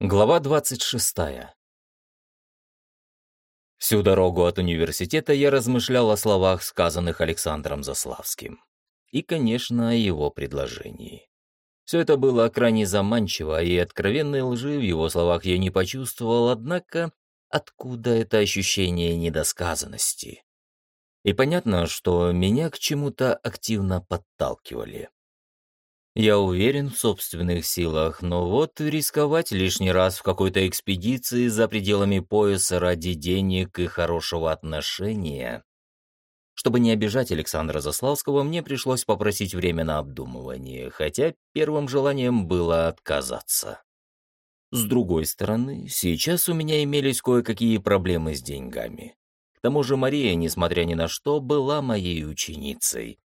Глава 26. Всю дорогу от университета я размышлял о словах, сказанных Александром Заславским. И, конечно, о его предложении. Все это было крайне заманчиво, и откровенной лжи в его словах я не почувствовал, однако откуда это ощущение недосказанности? И понятно, что меня к чему-то активно подталкивали. Я уверен в собственных силах, но вот рисковать лишний раз в какой-то экспедиции за пределами пояса ради денег и хорошего отношения. Чтобы не обижать Александра Заславского, мне пришлось попросить время на обдумывание, хотя первым желанием было отказаться. С другой стороны, сейчас у меня имелись кое-какие проблемы с деньгами. К тому же Мария, несмотря ни на что, была моей ученицей.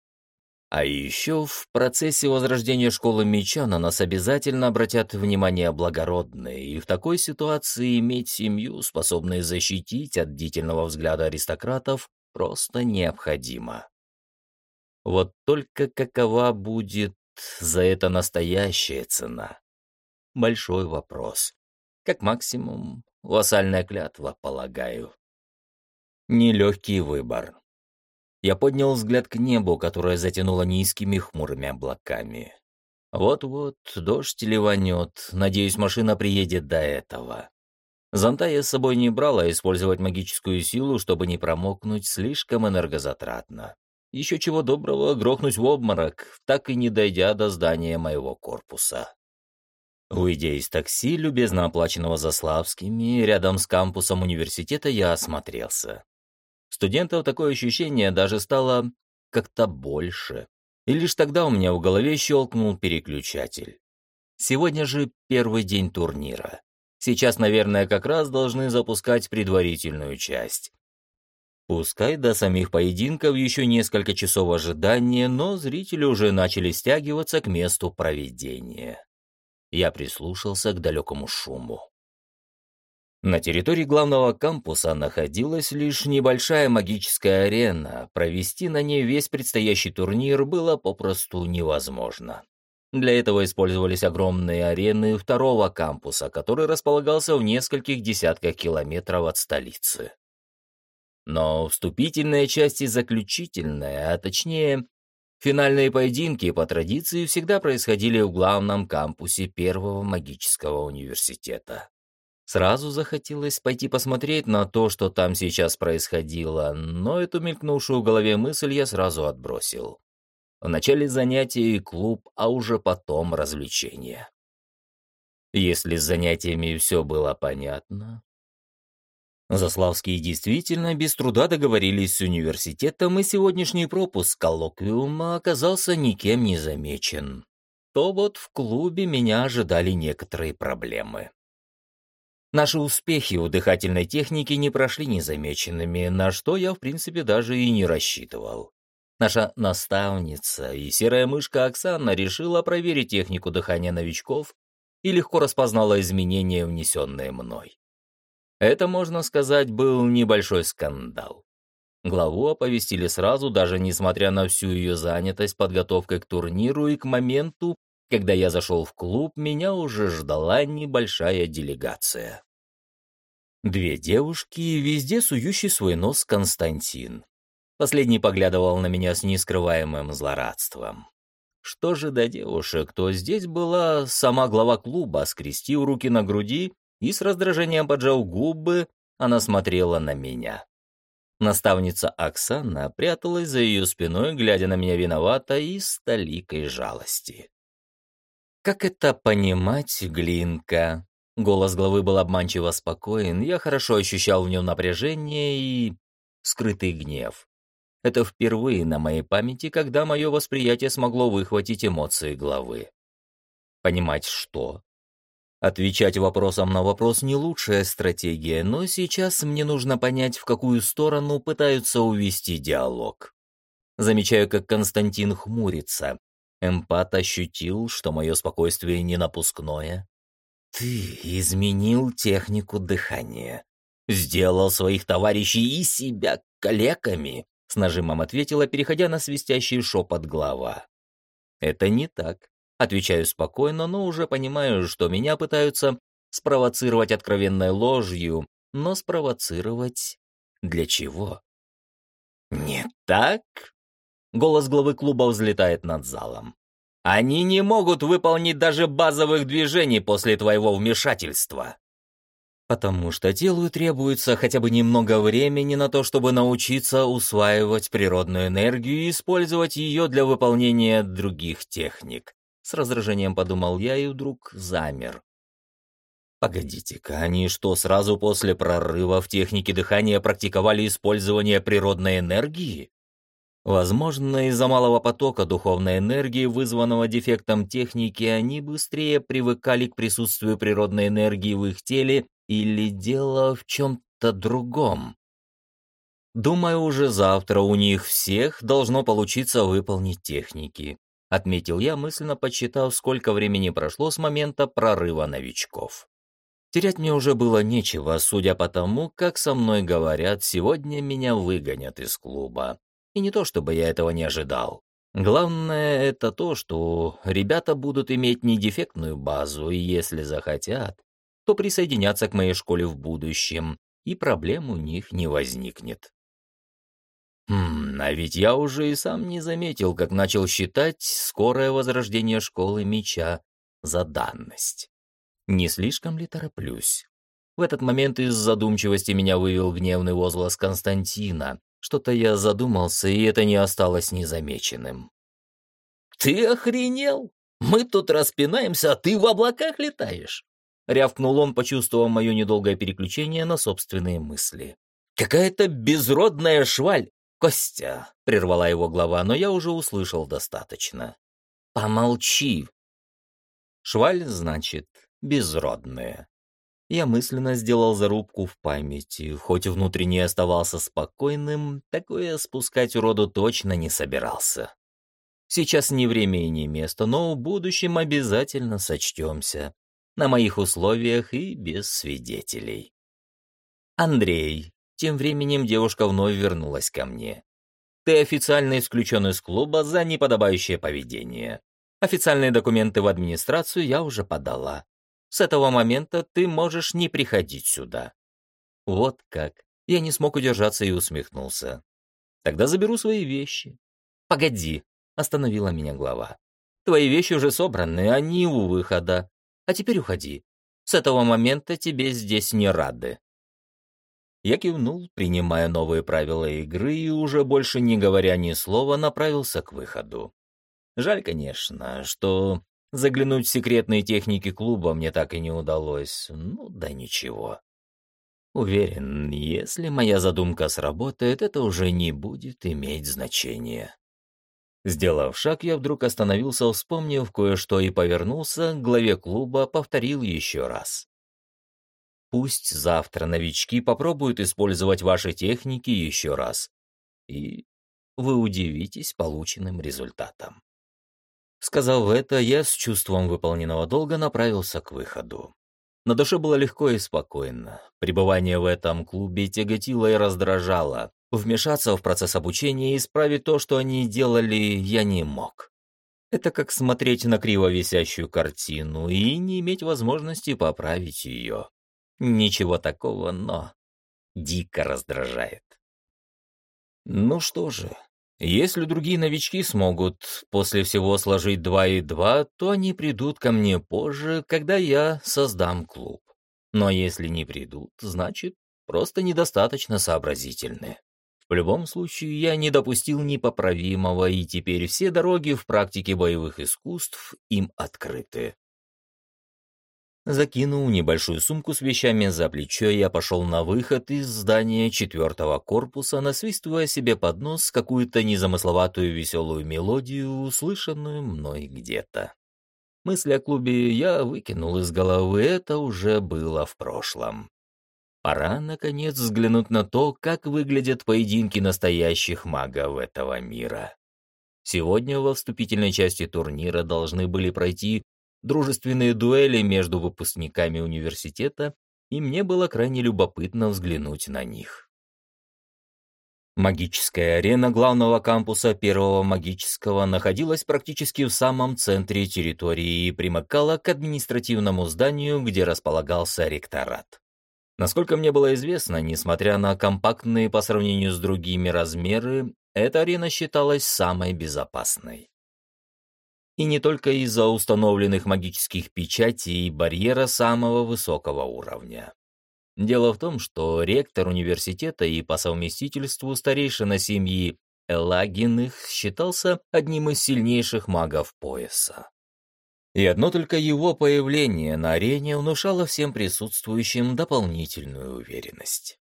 А еще в процессе возрождения школы меча на нас обязательно обратят внимание благородные, и в такой ситуации иметь семью, способную защитить от длительного взгляда аристократов, просто необходимо. Вот только какова будет за это настоящая цена? Большой вопрос. Как максимум, вассальная клятва, полагаю. Нелегкий выбор. Я поднял взгляд к небу, которое затянуло низкими хмурыми облаками. Вот-вот дождь ливанет, надеюсь, машина приедет до этого. Зонта я с собой не брал, а использовать магическую силу, чтобы не промокнуть, слишком энергозатратно. Еще чего доброго грохнуть в обморок, так и не дойдя до здания моего корпуса. Уйдя из такси, любезно оплаченного Заславскими, рядом с кампусом университета я осмотрелся. Студентов такое ощущение даже стало как-то больше. И лишь тогда у меня в голове щелкнул переключатель. Сегодня же первый день турнира. Сейчас, наверное, как раз должны запускать предварительную часть. Пускай до самих поединков еще несколько часов ожидания, но зрители уже начали стягиваться к месту проведения. Я прислушался к далекому шуму. На территории главного кампуса находилась лишь небольшая магическая арена, провести на ней весь предстоящий турнир было попросту невозможно. Для этого использовались огромные арены второго кампуса, который располагался в нескольких десятках километров от столицы. Но вступительная часть и заключительная, а точнее, финальные поединки по традиции всегда происходили в главном кампусе первого магического университета. Сразу захотелось пойти посмотреть на то, что там сейчас происходило, но эту мелькнувшую в голове мысль я сразу отбросил. В начале занятий клуб, а уже потом развлечения. Если с занятиями все было понятно... Заславские действительно без труда договорились с университетом, и сегодняшний пропуск коллоквиума оказался никем не замечен. То вот в клубе меня ожидали некоторые проблемы. Наши успехи у дыхательной техники не прошли незамеченными, на что я, в принципе, даже и не рассчитывал. Наша наставница и серая мышка Оксана решила проверить технику дыхания новичков и легко распознала изменения, внесенные мной. Это, можно сказать, был небольшой скандал. Главу оповестили сразу, даже несмотря на всю ее занятость подготовкой к турниру и к моменту, когда я зашел в клуб, меня уже ждала небольшая делегация. Две девушки, везде сующий свой нос Константин. Последний поглядывал на меня с нескрываемым злорадством. Что же до девушек, то здесь была сама глава клуба, скрестив руки на груди и с раздражением поджав губы, она смотрела на меня. Наставница Оксана пряталась за ее спиной, глядя на меня виновато и с толикой жалости. Как это понимать, Глинка? Голос главы был обманчиво спокоен, я хорошо ощущал в нем напряжение и скрытый гнев. Это впервые на моей памяти, когда мое восприятие смогло выхватить эмоции главы. Понимать что? Отвечать вопросом на вопрос не лучшая стратегия, но сейчас мне нужно понять, в какую сторону пытаются увести диалог. Замечаю, как Константин хмурится, Эмпат ощутил, что мое спокойствие не напускное. «Ты изменил технику дыхания. Сделал своих товарищей и себя калеками», — с нажимом ответила, переходя на свистящий шепот глава. «Это не так», — отвечаю спокойно, но уже понимаю, что меня пытаются спровоцировать откровенной ложью, но спровоцировать для чего? Не так? Голос главы клуба взлетает над залом. Они не могут выполнить даже базовых движений после твоего вмешательства. Потому что телу требуется хотя бы немного времени на то, чтобы научиться усваивать природную энергию и использовать ее для выполнения других техник. С раздражением подумал я и вдруг замер. Погодите-ка, они что, сразу после прорыва в технике дыхания практиковали использование природной энергии? Возможно, из-за малого потока духовной энергии, вызванного дефектом техники, они быстрее привыкали к присутствию природной энергии в их теле или дело в чем-то другом. Думаю, уже завтра у них всех должно получиться выполнить техники, отметил я, мысленно подсчитав, сколько времени прошло с момента прорыва новичков. Терять мне уже было нечего, судя по тому, как со мной говорят, сегодня меня выгонят из клуба. И не то, чтобы я этого не ожидал. Главное это то, что ребята будут иметь недефектную базу, и если захотят, то присоединятся к моей школе в будущем, и проблем у них не возникнет. Хм, а ведь я уже и сам не заметил, как начал считать скорое возрождение школы меча за данность. Не слишком ли тороплюсь? В этот момент из задумчивости меня вывел гневный возглас Константина, что-то я задумался, и это не осталось незамеченным. «Ты охренел? Мы тут распинаемся, а ты в облаках летаешь!» Рявкнул он, почувствовав мое недолгое переключение на собственные мысли. «Какая-то безродная шваль!» «Костя!» — прервала его глава, но я уже услышал достаточно. «Помолчи!» «Шваль, значит, безродная. Я мысленно сделал зарубку в памяти, хоть внутренне оставался спокойным, такое спускать уроду точно не собирался. Сейчас не время и не место, но в будущем обязательно сочтемся. На моих условиях и без свидетелей. Андрей. Тем временем девушка вновь вернулась ко мне. Ты официально исключен из клуба за неподобающее поведение. Официальные документы в администрацию я уже подала. С этого момента ты можешь не приходить сюда». Вот как. Я не смог удержаться и усмехнулся. «Тогда заберу свои вещи». «Погоди», — остановила меня глава. «Твои вещи уже собраны, они у выхода. А теперь уходи. С этого момента тебе здесь не рады». Я кивнул, принимая новые правила игры, и уже больше не говоря ни слова, направился к выходу. Жаль, конечно, что Заглянуть в секретные техники клуба мне так и не удалось. Ну да ничего. Уверен, если моя задумка сработает, это уже не будет иметь значения. Сделав шаг, я вдруг остановился, вспомнив кое-что и повернулся к главе клуба, повторил еще раз. Пусть завтра новички попробуют использовать ваши техники еще раз, и вы удивитесь полученным результатом. Сказав это, я с чувством выполненного долга направился к выходу. На душе было легко и спокойно. Пребывание в этом клубе тяготило и раздражало. Вмешаться в процесс обучения и исправить то, что они делали, я не мог. Это как смотреть на криво висящую картину и не иметь возможности поправить ее. Ничего такого, но дико раздражает. Ну что же, если другие новички смогут после всего сложить два и два, то они придут ко мне позже, когда я создам клуб. Но если не придут, значит, просто недостаточно сообразительны. В любом случае, я не допустил непоправимого, и теперь все дороги в практике боевых искусств им открыты. Закинул небольшую сумку с вещами за плечо, я пошел на выход из здания четвертого корпуса, насвистывая себе под нос какую-то незамысловатую веселую мелодию, услышанную мной где-то. Мысли о клубе я выкинул из головы, это уже было в прошлом. Пора, наконец, взглянуть на то, как выглядят поединки настоящих магов этого мира. Сегодня во вступительной части турнира должны были пройти дружественные дуэли между выпускниками университета, и мне было крайне любопытно взглянуть на них. Магическая арена главного кампуса первого магического находилась практически в самом центре территории и примыкала к административному зданию, где располагался ректорат. Насколько мне было известно, несмотря на компактные по сравнению с другими размеры, эта арена считалась самой безопасной. И не только из-за установленных магических печатей и барьера самого высокого уровня. Дело в том, что ректор университета и по совместительству старейшина семьи Элагиных считался одним из сильнейших магов пояса. И одно только его появление на арене внушало всем присутствующим дополнительную уверенность.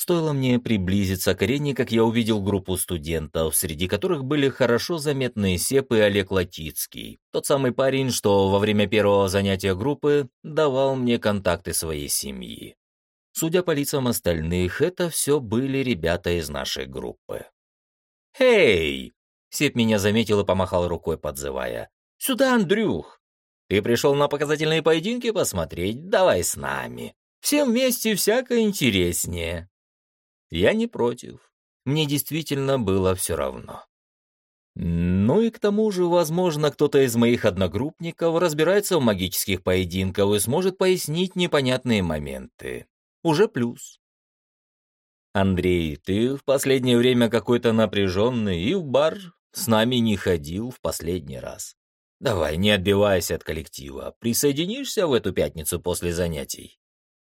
Стоило мне приблизиться к арене, как я увидел группу студентов, среди которых были хорошо заметные Сеп и Олег Латицкий, тот самый парень, что во время первого занятия группы давал мне контакты своей семьи. Судя по лицам остальных, это все были ребята из нашей группы. «Эй!» — Сеп меня заметил и помахал рукой, подзывая. «Сюда, Андрюх! Ты пришел на показательные поединки посмотреть? Давай с нами. Всем вместе всяко интереснее». Я не против. Мне действительно было все равно. Ну и к тому же, возможно, кто-то из моих одногруппников разбирается в магических поединках и сможет пояснить непонятные моменты. Уже плюс. Андрей, ты в последнее время какой-то напряженный и в бар с нами не ходил в последний раз. Давай, не отбивайся от коллектива. Присоединишься в эту пятницу после занятий?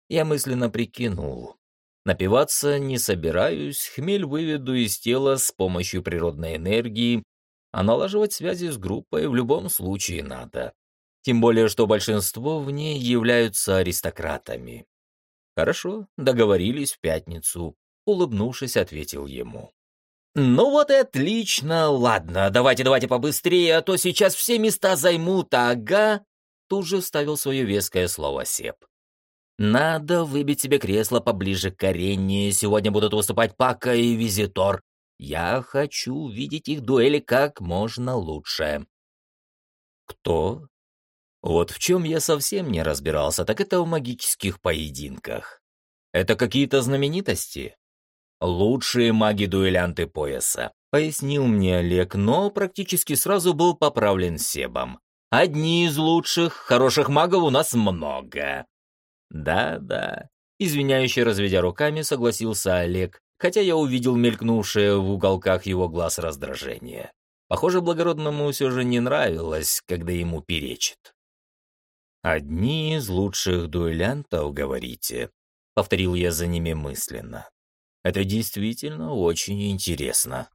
Я мысленно прикинул. Напиваться не собираюсь, хмель выведу из тела с помощью природной энергии, а налаживать связи с группой в любом случае надо. Тем более, что большинство в ней являются аристократами. Хорошо, договорились в пятницу, улыбнувшись, ответил ему. «Ну вот и отлично. Ладно, давайте, давайте побыстрее, а то сейчас все места займут, ага!» Тут же вставил свое веское слово Сеп. Надо выбить себе кресло поближе к арене. Сегодня будут выступать Пака и Визитор. Я хочу видеть их дуэли как можно лучше. Кто? Вот в чем я совсем не разбирался, так это в магических поединках. Это какие-то знаменитости? Лучшие маги-дуэлянты пояса, пояснил мне Олег, но практически сразу был поправлен Себом. Одни из лучших, хороших магов у нас много. «Да-да», — извиняюще разведя руками, согласился Олег, хотя я увидел мелькнувшее в уголках его глаз раздражение. Похоже, благородному все же не нравилось, когда ему перечит. «Одни из лучших дуэлянтов, говорите?» — повторил я за ними мысленно. «Это действительно очень интересно».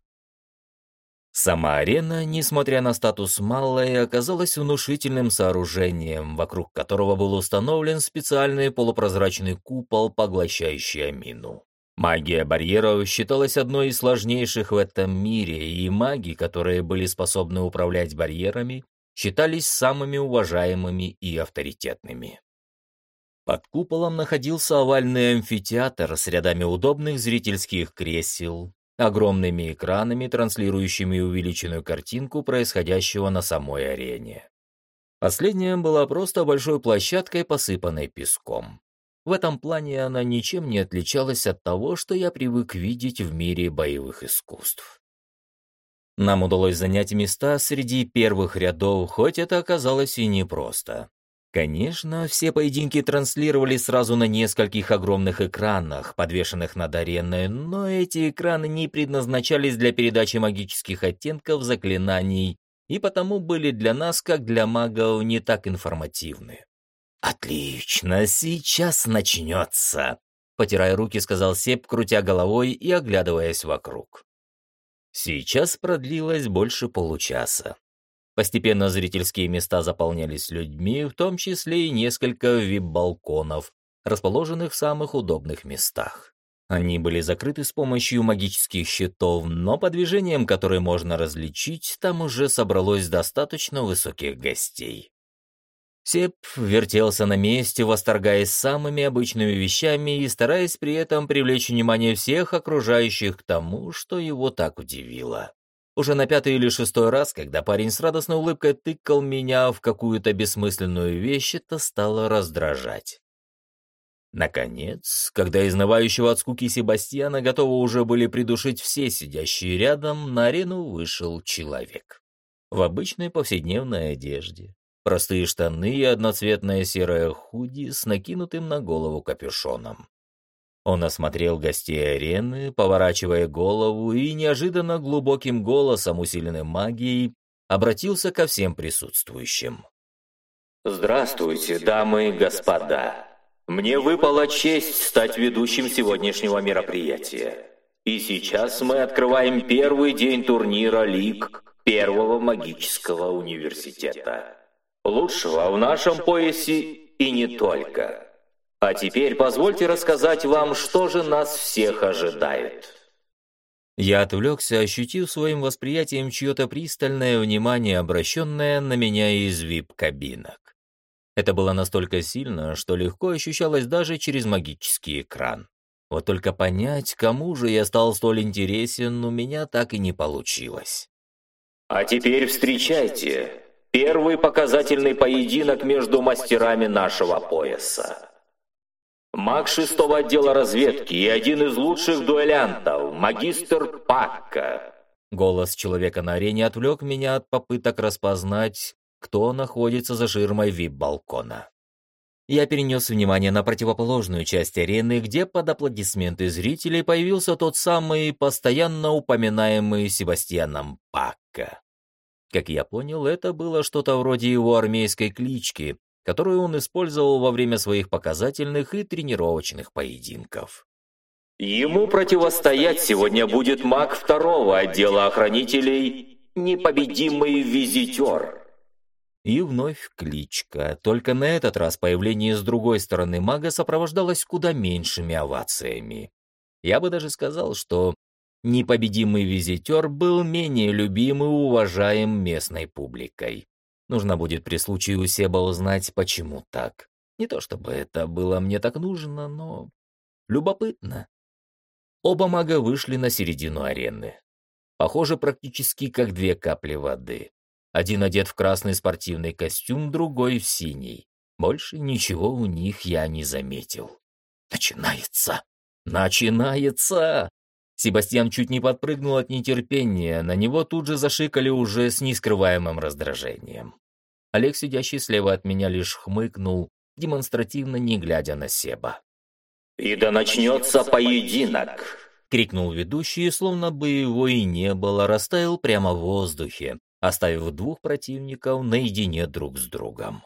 Сама арена, несмотря на статус малой, оказалась внушительным сооружением, вокруг которого был установлен специальный полупрозрачный купол, поглощающий амину. Магия барьеров считалась одной из сложнейших в этом мире, и маги, которые были способны управлять барьерами, считались самыми уважаемыми и авторитетными. Под куполом находился овальный амфитеатр с рядами удобных зрительских кресел, огромными экранами, транслирующими увеличенную картинку происходящего на самой арене. Последняя была просто большой площадкой, посыпанной песком. В этом плане она ничем не отличалась от того, что я привык видеть в мире боевых искусств. Нам удалось занять места среди первых рядов, хоть это оказалось и непросто. Конечно, все поединки транслировали сразу на нескольких огромных экранах, подвешенных над ареной, но эти экраны не предназначались для передачи магических оттенков заклинаний и потому были для нас, как для магов, не так информативны. «Отлично, сейчас начнется», — потирая руки, сказал Сеп, крутя головой и оглядываясь вокруг. Сейчас продлилось больше получаса. Постепенно зрительские места заполнялись людьми, в том числе и несколько вип-балконов, расположенных в самых удобных местах. Они были закрыты с помощью магических щитов, но по движениям, которые можно различить, там уже собралось достаточно высоких гостей. Сеп вертелся на месте, восторгаясь самыми обычными вещами и стараясь при этом привлечь внимание всех окружающих к тому, что его так удивило. Уже на пятый или шестой раз, когда парень с радостной улыбкой тыкал меня в какую-то бессмысленную вещь, это стало раздражать. Наконец, когда изнывающего от скуки Себастьяна готовы уже были придушить все сидящие рядом, на арену вышел человек. В обычной повседневной одежде. Простые штаны и одноцветная серая худи с накинутым на голову капюшоном. Он осмотрел гостей арены, поворачивая голову и неожиданно глубоким голосом, усиленным магией, обратился ко всем присутствующим. «Здравствуйте, дамы и господа. Мне выпала честь стать ведущим сегодняшнего мероприятия. И сейчас мы открываем первый день турнира Лиг Первого магического университета. Лучшего в нашем поясе и не только. А теперь позвольте рассказать вам, что же нас всех ожидает». Я отвлекся, ощутив своим восприятием чье-то пристальное внимание, обращенное на меня из вип-кабинок. Это было настолько сильно, что легко ощущалось даже через магический экран. Вот только понять, кому же я стал столь интересен, у меня так и не получилось. А теперь встречайте. Первый показательный поединок между мастерами нашего пояса. Маг шестого отдела разведки и один из лучших дуэлянтов, магистр Пакка. Голос человека на арене отвлек меня от попыток распознать, кто находится за ширмой вип-балкона. Я перенес внимание на противоположную часть арены, где под аплодисменты зрителей появился тот самый постоянно упоминаемый Себастьяном Пакка. Как я понял, это было что-то вроде его армейской клички, которую он использовал во время своих показательных и тренировочных поединков. Ему противостоять сегодня будет маг второго отдела охранителей, непобедимый визитер. И вновь кличка, только на этот раз появление с другой стороны мага сопровождалось куда меньшими овациями. Я бы даже сказал, что непобедимый визитер был менее любим и уважаем местной публикой. Нужно будет при случае у Себа узнать, почему так. Не то чтобы это было мне так нужно, но любопытно. Оба мага вышли на середину арены. Похоже, практически как две капли воды. Один одет в красный спортивный костюм, другой в синий. Больше ничего у них я не заметил. Начинается! Начинается! Себастьян чуть не подпрыгнул от нетерпения, на него тут же зашикали уже с нескрываемым раздражением. Олег, сидящий слева от меня, лишь хмыкнул, демонстративно не глядя на Себа. «И да начнется поединок!» — крикнул ведущий, словно бы его и не было, растаял прямо в воздухе, оставив двух противников наедине друг с другом.